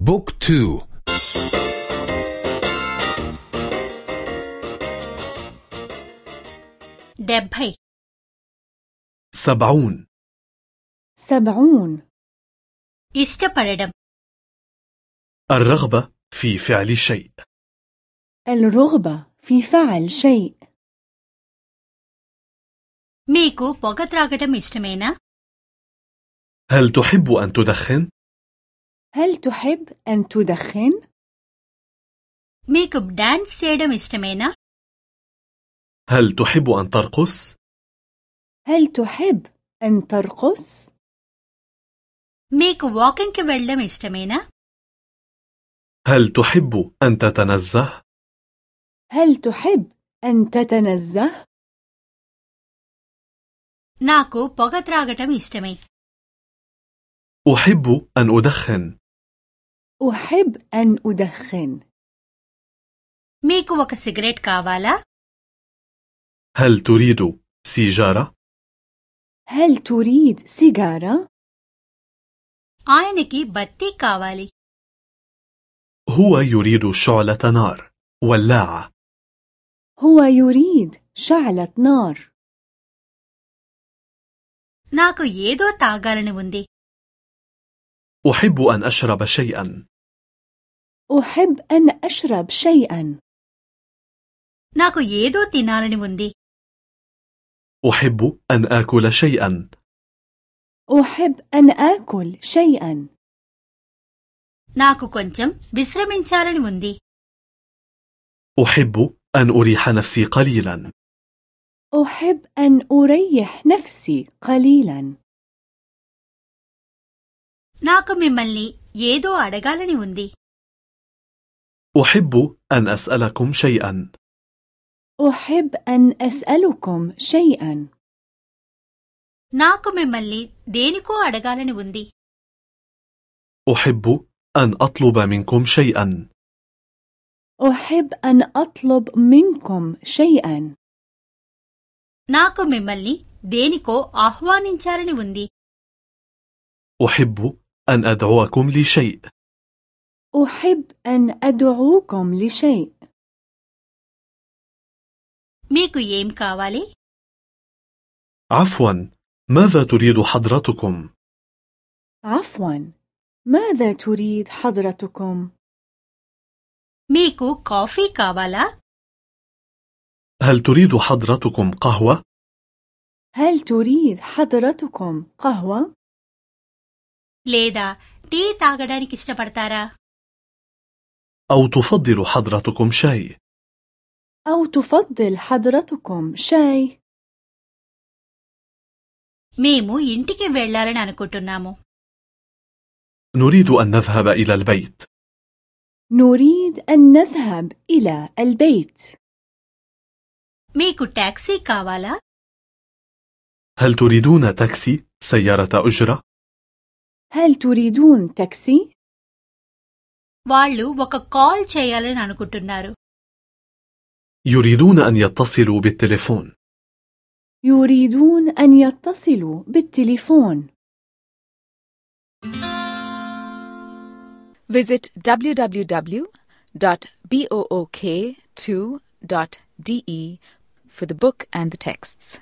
book two. డెబ్బై سبعون. سبعون. ఇష్టపడడం الرغبة في فعل شيء. الرغبة في فعل شيء. మీకు పొగ త్రాగటం ఇష్టమేనా? هل تحب أن تدخن؟ هل تحب أن تدخن؟ మీకు డాన్స్ చేయడం ఇష్టమేనా هل تحب أن ترقص؟ هل تحب أن ترقص؟ మీకు వాకింగ్కి వెళ్ళడం ఇష్టమేనా هل تحب أن تتنزه؟ هل تحب أن تتنزه؟ నాకు పొగ త్రాగటం ఇష్టమే أحب أن أدخن أحب أن أدخن మీకు ఒక సిగరెట్ కావాలా هل تريد سيجارة؟ هل تريد سيجارة؟ ఆయనకి బత్తీ కావాలి هو يريد شعلة نار ولاعة هو يريد شعلة نار నాకు ఏదో తాగాలని ఉంది أحب أن أشرب شيئا أحب أن أشرب شيئا నాకు ఏదో తినాలని ఉంది أحب أن آكل شيئا أحب أن آكل شيئا నాకు కొంచెం విశ్రమించాలని ఉంది أحب أن أريح نفسي قليلا أحب أن أريح نفسي قليلا నాకు మిమ్మల్ని ఏదో అడగాలని ఉంది أحب أن أسألكم شيئا أحب أن أسألكم شيئا నాకు మిమ్మల్ని దేనికో అడగాలని ఉంది أحب أن أطلب منكم شيئا أحب أن أطلب منكم شيئا నాకు మిమ్మల్ని దేనికో ఆహ్వానించాలని ఉంది أحب أن أدعوكم لشيء أحب أن أدعوكم لشيء ميكو ييم كاوالي؟ عفوا ماذا تريد حضرتكم؟ عفوا ماذا تريد حضرتكم؟ ميكو كوفي كاوالا؟ هل تريد حضرتكم قهوة؟ هل تريد حضرتكم قهوة؟ లేదా టీ తాగడానికి ఇష్టపడతారా أو تفضل حضرتكم شاي؟ أو تفضل حضرتكم شاي؟ మేము ఇంటికి వెళ్ళాలని అనుకుంటున్నాము نريد أن نذهب إلى البيت نريد أن نذهب إلى البيت మీకు టాక్సీ కావాలా هل تريدون تاكسي سيارة أجرة؟ هل تريدون تاكسي؟ వాళ్ళు ఒక కాల్ చేయాలని అనుకుంటున్నారు يريدون أن يتصلوا بالتليفون يريدون أن يتصلوا بالتليفون Visit www.book2.de for the book and the texts.